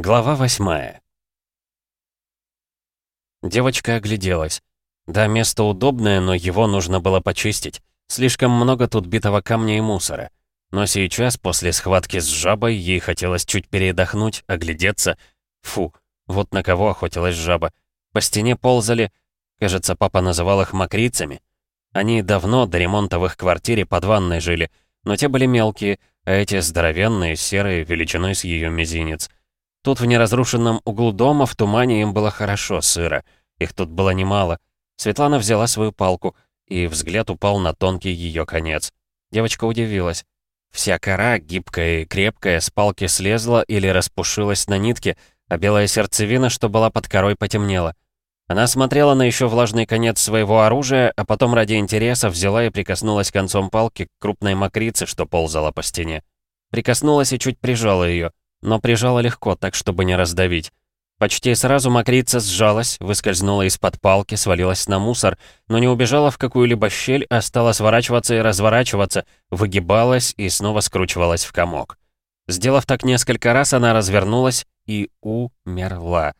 Глава восьмая. Девочка огляделась. Да, место удобное, но его нужно было почистить. Слишком много тут битого камня и мусора. Но сейчас, после схватки с жабой, ей хотелось чуть передохнуть, оглядеться. Фу, вот на кого охотилась жаба. По стене ползали, кажется, папа называл их мокрицами. Они давно до ремонта в их квартире под ванной жили, но те были мелкие, а эти здоровенные, серые, величиной с ее мизинец. Тут в неразрушенном углу дома в тумане им было хорошо, сыро. Их тут было немало. Светлана взяла свою палку, и взгляд упал на тонкий ее конец. Девочка удивилась. Вся кора, гибкая и крепкая, с палки слезла или распушилась на нитке, а белая сердцевина, что была под корой, потемнела. Она смотрела на еще влажный конец своего оружия, а потом ради интереса взяла и прикоснулась концом палки к крупной мокрице, что ползала по стене. Прикоснулась и чуть прижала ее, но прижала легко, так чтобы не раздавить. Почти сразу мокрица сжалась, выскользнула из-под палки, свалилась на мусор, но не убежала в какую-либо щель, а стала сворачиваться и разворачиваться, выгибалась и снова скручивалась в комок. Сделав так несколько раз, она развернулась и умерла.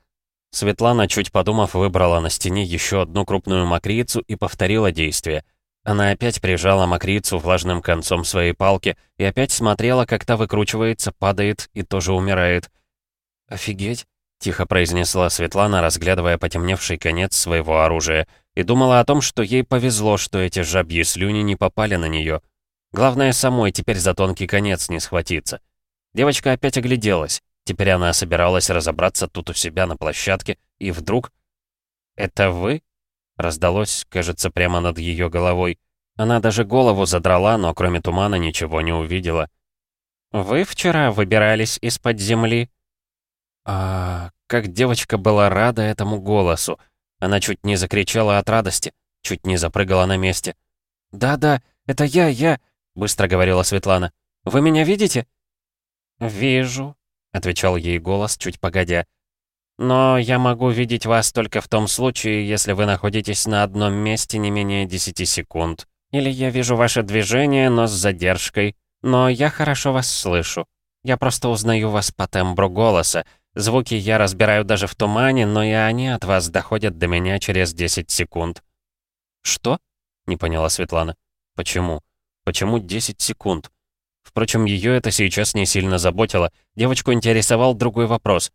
Светлана, чуть подумав, выбрала на стене еще одну крупную мокрицу и повторила действие. Она опять прижала мокрицу влажным концом своей палки и опять смотрела, как та выкручивается, падает и тоже умирает. «Офигеть!» — тихо произнесла Светлана, разглядывая потемневший конец своего оружия, и думала о том, что ей повезло, что эти жабьи слюни не попали на нее. Главное, самой теперь за тонкий конец не схватиться. Девочка опять огляделась. Теперь она собиралась разобраться тут у себя на площадке, и вдруг... «Это вы?» Раздалось, кажется, прямо над ее головой. Она даже голову задрала, но кроме тумана ничего не увидела. «Вы вчера выбирались из-под земли?» А как девочка была рада этому голосу. Она чуть не закричала от радости, чуть не запрыгала на месте. «Да-да, это я, я», — быстро говорила Светлана. «Вы меня видите?» «Вижу», — отвечал ей голос, чуть погодя. «Но я могу видеть вас только в том случае, если вы находитесь на одном месте не менее 10 секунд. Или я вижу ваше движение, но с задержкой. Но я хорошо вас слышу. Я просто узнаю вас по тембру голоса. Звуки я разбираю даже в тумане, но и они от вас доходят до меня через 10 секунд». «Что?» — не поняла Светлана. «Почему? Почему 10 секунд?» Впрочем, ее это сейчас не сильно заботило. Девочку интересовал другой вопрос.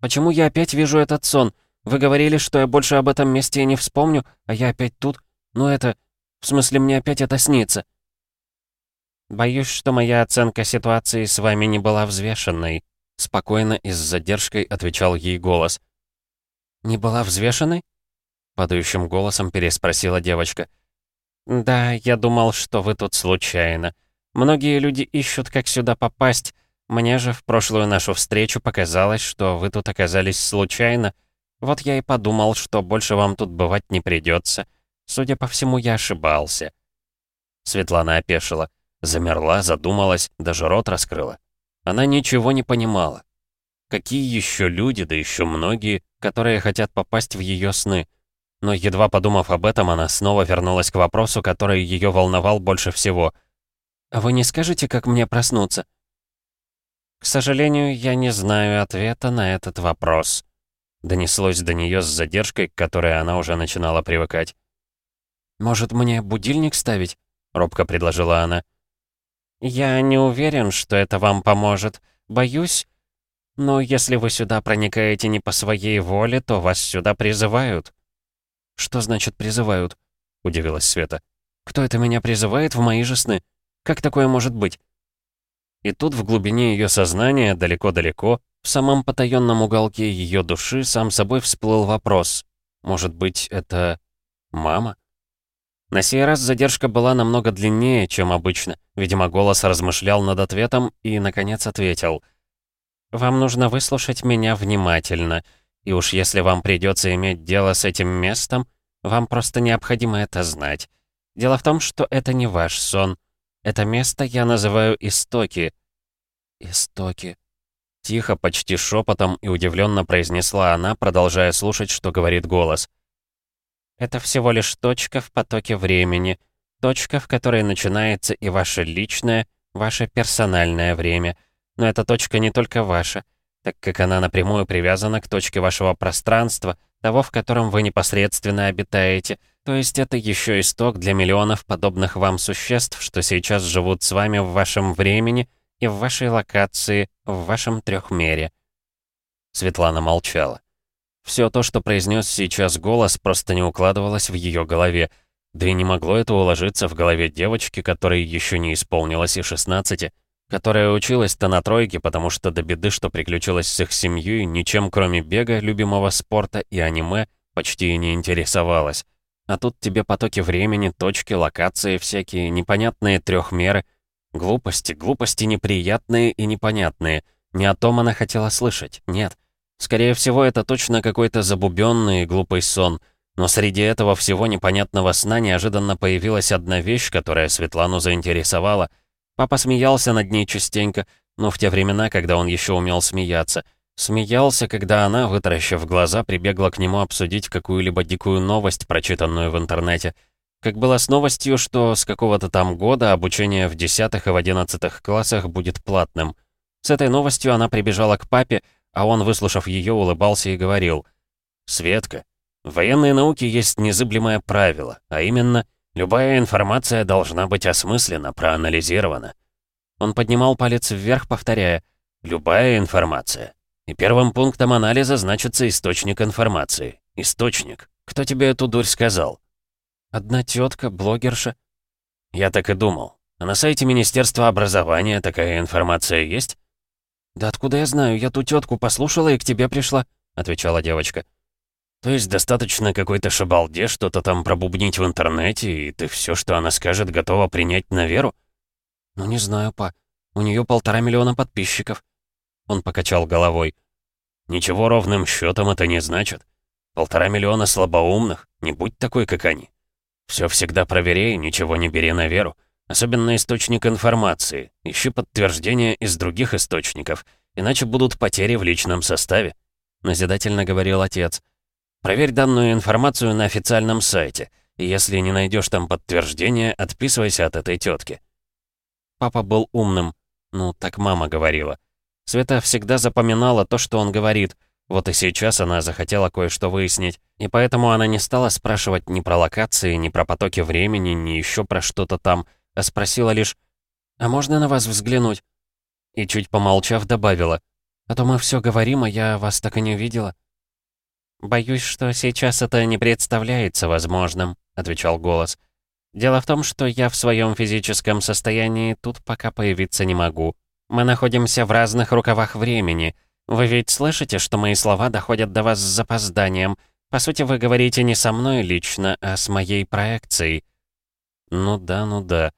«Почему я опять вижу этот сон? Вы говорили, что я больше об этом месте не вспомню, а я опять тут? Ну это... В смысле, мне опять это снится?» «Боюсь, что моя оценка ситуации с вами не была взвешенной», спокойно и с задержкой отвечал ей голос. «Не была взвешенной?» падающим голосом переспросила девочка. «Да, я думал, что вы тут случайно. Многие люди ищут, как сюда попасть. Мне же в прошлую нашу встречу показалось, что вы тут оказались случайно. Вот я и подумал, что больше вам тут бывать не придется. Судя по всему, я ошибался». Светлана опешила. Замерла, задумалась, даже рот раскрыла. Она ничего не понимала. Какие еще люди, да еще многие, которые хотят попасть в ее сны? Но едва подумав об этом, она снова вернулась к вопросу, который ее волновал больше всего — а вы не скажете, как мне проснуться?» «К сожалению, я не знаю ответа на этот вопрос», — донеслось до нее с задержкой, к которой она уже начинала привыкать. «Может, мне будильник ставить?» — робко предложила она. «Я не уверен, что это вам поможет. Боюсь. Но если вы сюда проникаете не по своей воле, то вас сюда призывают». «Что значит «призывают»?» — удивилась Света. «Кто это меня призывает в мои же сны?» Как такое может быть? И тут в глубине ее сознания, далеко-далеко, в самом потаенном уголке ее души, сам собой всплыл вопрос. Может быть, это... мама? На сей раз задержка была намного длиннее, чем обычно. Видимо, голос размышлял над ответом и, наконец, ответил. «Вам нужно выслушать меня внимательно, и уж если вам придется иметь дело с этим местом, вам просто необходимо это знать. Дело в том, что это не ваш сон, это место я называю Истоки». «Истоки», — тихо, почти шепотом и удивленно произнесла она, продолжая слушать, что говорит голос. «Это всего лишь точка в потоке времени, точка, в которой начинается и ваше личное, ваше персональное время. Но эта точка не только ваша. так как она напрямую привязана к точке вашего пространства, того, в котором вы непосредственно обитаете, то есть это еще исток для миллионов подобных вам существ, что сейчас живут с вами в вашем времени и в вашей локации, в вашем трехмере. Светлана молчала. Все то, что произнес сейчас голос, просто не укладывалось в ее голове, да и не могло это уложиться в голове девочки, которой еще не исполнилось и 16, которая училась-то на тройке, потому что до беды, что приключилось с их семьей, ничем кроме бега, любимого спорта и аниме, почти и не интересовалась. А тут тебе потоки времени, точки, локации всякие, непонятные трехмеры. Глупости, глупости неприятные и непонятные. Не о том она хотела слышать, нет. Скорее всего, это точно какой-то забубенный глупый сон — но среди этого всего непонятного сна неожиданно появилась одна вещь, которая Светлану заинтересовала. Папа смеялся над ней частенько, но в те времена, когда он еще умел смеяться. Смеялся, когда она, вытаращив глаза, прибегла к нему обсудить какую-либо дикую новость, прочитанную в интернете. Как было с новостью, что с какого-то там года обучение в 10 и в 11 классах будет платным. С этой новостью она прибежала к папе, а он, выслушав ее, улыбался и говорил, «Светка, в военной науке есть незыблемое правило, а именно, любая информация должна быть осмыслена, проанализирована. Он поднимал палец вверх, повторяя «любая информация». И первым пунктом анализа значится источник информации. Источник. Кто тебе эту дурь сказал? Одна тетка, блогерша. Я так и думал. А на сайте Министерства образования такая информация есть? Да откуда я знаю? Я ту тетку послушала и к тебе пришла, отвечала девочка. То есть достаточно какой-то шабалде что-то там пробубнить в интернете, и ты все, что она скажет, готова принять на веру? Ну не знаю, па. У нее полтора миллиона подписчиков. Он покачал головой. Ничего ровным счетом это не значит. Полтора миллиона слабоумных, не будь такой, как они. Все всегда проверяй, ничего не бери на веру. Особенно источник информации. Ищи подтверждение из других источников, иначе будут потери в личном составе. Назидательно говорил отец. Проверь данную информацию на официальном сайте, и если не найдешь там подтверждения, отписывайся от этой тетки. Папа был умным. Ну, так мама говорила. Света всегда запоминала то, что он говорит. Вот и сейчас она захотела кое-что выяснить, и поэтому она не стала спрашивать ни про локации, ни про потоки времени, ни еще про что-то там, а спросила лишь «А можно на вас взглянуть?» И чуть помолчав, добавила «А то мы все говорим, а я вас так и не видела». «Боюсь, что сейчас это не представляется возможным», — отвечал голос. «Дело в том, что я в своем физическом состоянии тут пока появиться не могу. Мы находимся в разных рукавах времени. Вы ведь слышите, что мои слова доходят до вас с запозданием. По сути, вы говорите не со мной лично, а с моей проекцией». «Ну да, ну да».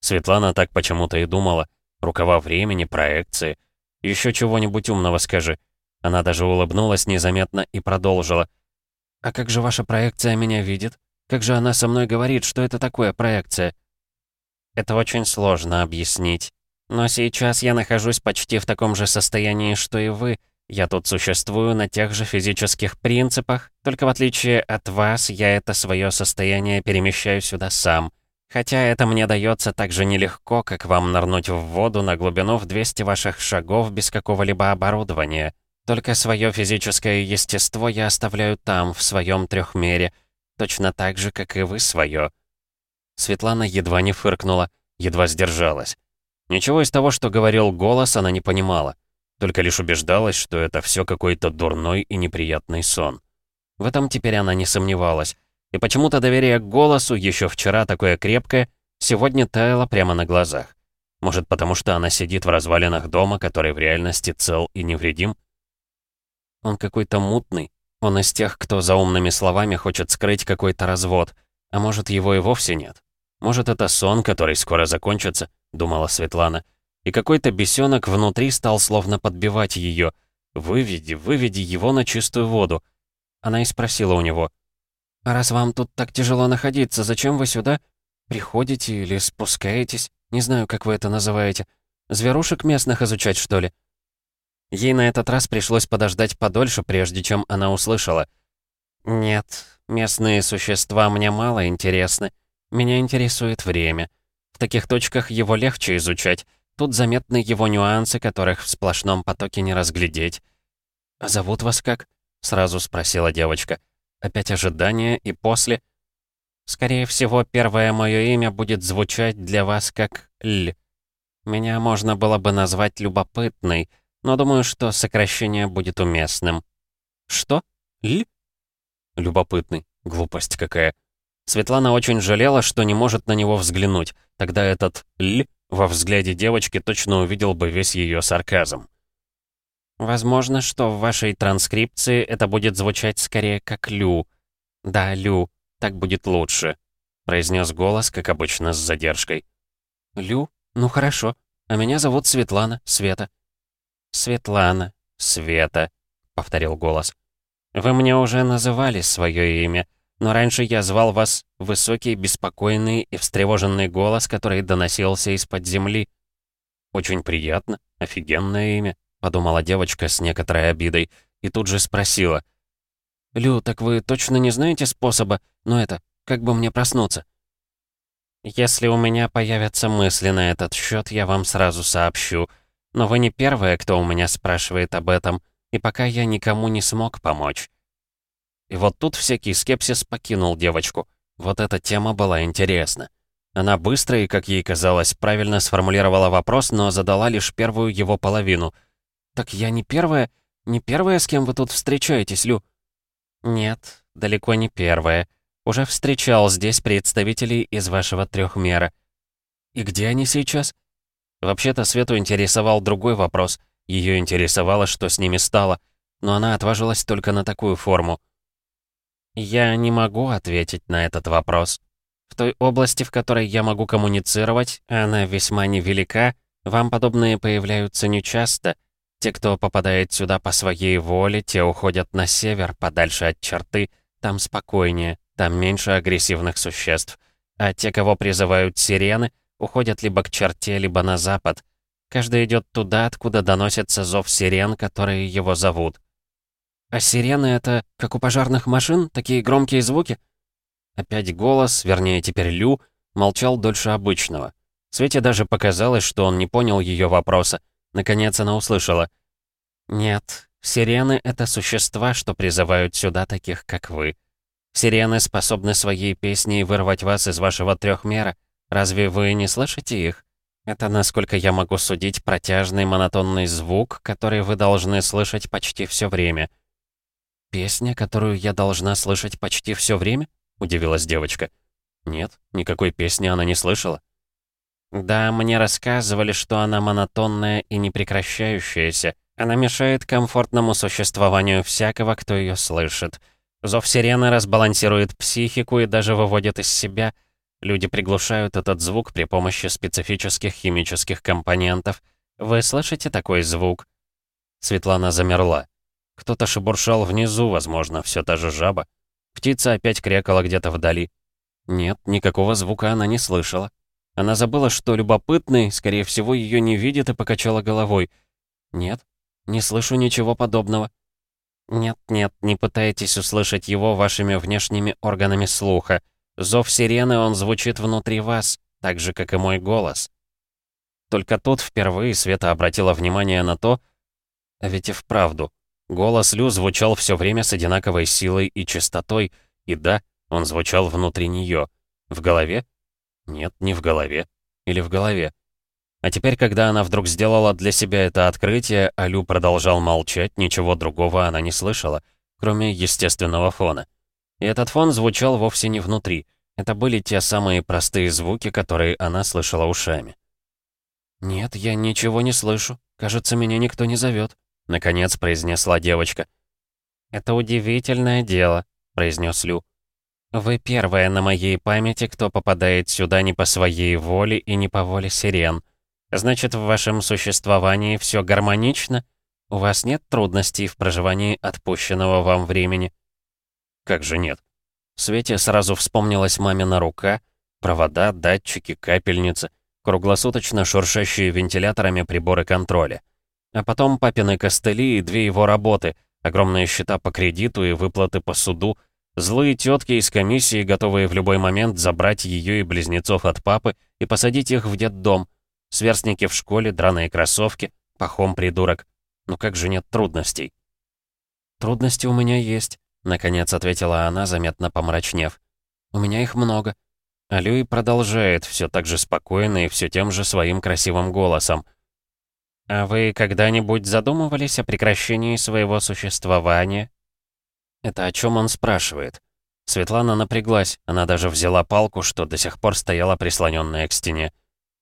Светлана так почему-то и думала. «Рукава времени, проекции. Еще чего-нибудь умного скажи». Она даже улыбнулась незаметно и продолжила. «А как же ваша проекция меня видит? Как же она со мной говорит, что это такое проекция?» «Это очень сложно объяснить. Но сейчас я нахожусь почти в таком же состоянии, что и вы. Я тут существую на тех же физических принципах, только в отличие от вас, я это свое состояние перемещаю сюда сам. Хотя это мне дается так же нелегко, как вам нырнуть в воду на глубину в 200 ваших шагов без какого-либо оборудования». Только свое физическое естество я оставляю там, в своем трехмере, точно так же, как и вы свое. Светлана едва не фыркнула, едва сдержалась. Ничего из того, что говорил голос, она не понимала. Только лишь убеждалась, что это все какой-то дурной и неприятный сон. В этом теперь она не сомневалась. И почему-то доверие к голосу, еще вчера такое крепкое, сегодня таяло прямо на глазах. Может, потому что она сидит в развалинах дома, который в реальности цел и невредим? Он какой-то мутный. Он из тех, кто за умными словами хочет скрыть какой-то развод. А может, его и вовсе нет. Может, это сон, который скоро закончится, думала Светлана. И какой-то бесенок внутри стал словно подбивать ее. «Выведи, выведи его на чистую воду». Она и спросила у него. «А раз вам тут так тяжело находиться, зачем вы сюда? Приходите или спускаетесь? Не знаю, как вы это называете. Зверушек местных изучать, что ли?» Ей на этот раз пришлось подождать подольше, прежде чем она услышала. «Нет, местные существа мне мало интересны. Меня интересует время. В таких точках его легче изучать. Тут заметны его нюансы, которых в сплошном потоке не разглядеть. «А зовут вас как?» — сразу спросила девочка. Опять ожидание, и после... «Скорее всего, первое мое имя будет звучать для вас как Л. Меня можно было бы назвать любопытной, но думаю, что сокращение будет уместным». «Что? Л?» «Любопытный. Глупость какая». Светлана очень жалела, что не может на него взглянуть. Тогда этот «Л» во взгляде девочки точно увидел бы весь ее сарказм. «Возможно, что в вашей транскрипции это будет звучать скорее как «Лю». Да, «Лю», так будет лучше», — произнес голос, как обычно, с задержкой. «Лю? Ну хорошо. А меня зовут Светлана, Света». «Светлана, Света», — повторил голос. «Вы мне уже называли свое имя, но раньше я звал вас высокий, беспокойный и встревоженный голос, который доносился из-под земли. Очень приятно, офигенное имя подумала девочка с некоторой обидой, и тут же спросила. «Лю, так вы точно не знаете способа, но это, как бы мне проснуться?» «Если у меня появятся мысли на этот счет, я вам сразу сообщу. Но вы не первая, кто у меня спрашивает об этом, и пока я никому не смог помочь». И вот тут всякий скепсис покинул девочку. Вот эта тема была интересна. Она быстро и, как ей казалось, правильно сформулировала вопрос, но задала лишь первую его половину — «Так я не первая? Не первая, с кем вы тут встречаетесь, Лю?» «Нет, далеко не первая. Уже встречал здесь представителей из вашего трехмера». «И где они сейчас?» Вообще-то Свету интересовал другой вопрос. Ее интересовало, что с ними стало. Но она отважилась только на такую форму. «Я не могу ответить на этот вопрос. В той области, в которой я могу коммуницировать, она весьма невелика, вам подобные появляются нечасто, те, кто попадает сюда по своей воле, те уходят на север, подальше от черты. Там спокойнее, там меньше агрессивных существ. А те, кого призывают сирены, уходят либо к черте, либо на запад. Каждый идет туда, откуда доносится зов сирен, которые его зовут. А сирены — это как у пожарных машин, такие громкие звуки? Опять голос, вернее, теперь Лю, молчал дольше обычного. Свете даже показалось, что он не понял ее вопроса. Наконец она услышала. «Нет, сирены — это существа, что призывают сюда таких, как вы. Сирены способны своей песней вырвать вас из вашего трехмера. Разве вы не слышите их? Это, насколько я могу судить, протяжный монотонный звук, который вы должны слышать почти все время». «Песня, которую я должна слышать почти все время?» — удивилась девочка. «Нет, никакой песни она не слышала». Да, мне рассказывали, что она монотонная и непрекращающаяся. Она мешает комфортному существованию всякого, кто ее слышит. Зов сирены разбалансирует психику и даже выводит из себя. Люди приглушают этот звук при помощи специфических химических компонентов. Вы слышите такой звук? Светлана замерла. Кто-то шебуршал внизу, возможно, все та же жаба. Птица опять крякала где-то вдали. Нет, никакого звука она не слышала. Она забыла, что любопытный, скорее всего, ее не видит и покачала головой. «Нет, не слышу ничего подобного». «Нет-нет, не пытайтесь услышать его вашими внешними органами слуха. Зов сирены, он звучит внутри вас, так же, как и мой голос». Только тут впервые Света обратила внимание на то, а ведь и вправду, голос Лю звучал все время с одинаковой силой и частотой, и да, он звучал внутри нее. В голове? Нет, не в голове. Или в голове. А теперь, когда она вдруг сделала для себя это открытие, Алю продолжал молчать, ничего другого она не слышала, кроме естественного фона. И этот фон звучал вовсе не внутри. Это были те самые простые звуки, которые она слышала ушами. «Нет, я ничего не слышу. Кажется, меня никто не зовет», — наконец произнесла девочка. «Это удивительное дело», — произнес Лю. Вы первая на моей памяти, кто попадает сюда не по своей воле и не по воле сирен. Значит, в вашем существовании все гармонично? У вас нет трудностей в проживании отпущенного вам времени? Как же нет? Свете сразу вспомнилась мамина рука, провода, датчики, капельницы, круглосуточно шуршащие вентиляторами приборы контроля. А потом папины костыли и две его работы, огромные счета по кредиту и выплаты по суду, Злые тетки из комиссии, готовые в любой момент забрать ее и близнецов от папы и посадить их в детдом. Сверстники в школе, драные кроссовки, пахом придурок. Ну как же нет трудностей? «Трудности у меня есть», — наконец ответила она, заметно помрачнев. «У меня их много». А Люи продолжает все так же спокойно и все тем же своим красивым голосом. «А вы когда-нибудь задумывались о прекращении своего существования?» Это о чем он спрашивает? Светлана напряглась, она даже взяла палку, что до сих пор стояла прислоненная к стене.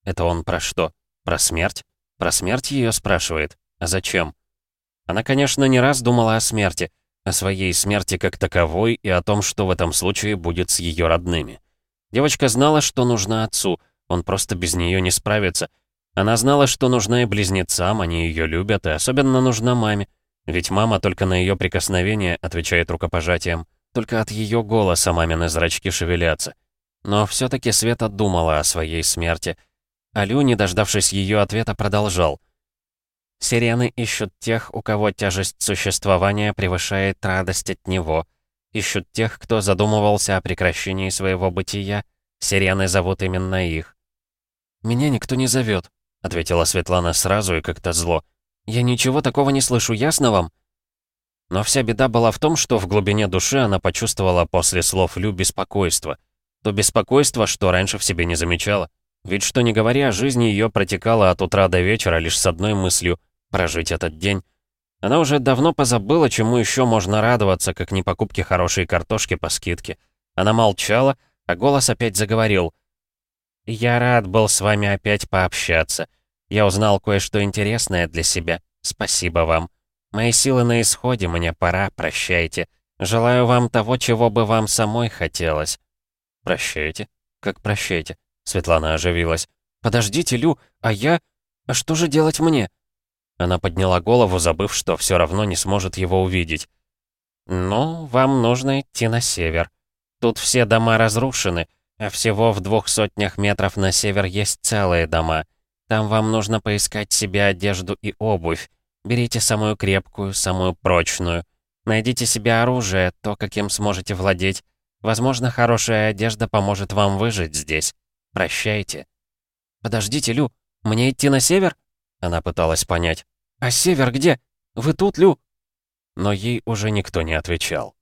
Это он про что? Про смерть? Про смерть ее спрашивает? А зачем? Она, конечно, не раз думала о смерти, о своей смерти как таковой и о том, что в этом случае будет с ее родными. Девочка знала, что нужна отцу, он просто без нее не справится. Она знала, что нужна и близнецам, они ее любят, и особенно нужна маме. Ведь мама только на ее прикосновение отвечает рукопожатием. Только от ее голоса мамины зрачки шевелятся. Но все таки Света думала о своей смерти. Алю, не дождавшись ее ответа, продолжал. Сирены ищут тех, у кого тяжесть существования превышает радость от него. Ищут тех, кто задумывался о прекращении своего бытия. Сирены зовут именно их. «Меня никто не зовет», — ответила Светлана сразу и как-то зло. «Я ничего такого не слышу, ясно вам?» Но вся беда была в том, что в глубине души она почувствовала после слов Лю беспокойство. То беспокойство, что раньше в себе не замечала. Ведь что не говоря, жизнь ее протекала от утра до вечера лишь с одной мыслью — прожить этот день. Она уже давно позабыла, чему еще можно радоваться, как не покупке хорошей картошки по скидке. Она молчала, а голос опять заговорил. «Я рад был с вами опять пообщаться. Я узнал кое-что интересное для себя. Спасибо вам. Мои силы на исходе, мне пора, прощайте. Желаю вам того, чего бы вам самой хотелось». «Прощайте? Как прощайте?» Светлана оживилась. «Подождите, Лю, а я... А что же делать мне?» Она подняла голову, забыв, что все равно не сможет его увидеть. «Ну, вам нужно идти на север. Тут все дома разрушены, а всего в двух сотнях метров на север есть целые дома. Там вам нужно поискать себе одежду и обувь. Берите самую крепкую, самую прочную. Найдите себе оружие, то, каким сможете владеть. Возможно, хорошая одежда поможет вам выжить здесь. Прощайте». «Подождите, Лю, мне идти на север?» Она пыталась понять. «А север где? Вы тут, Лю?» Но ей уже никто не отвечал.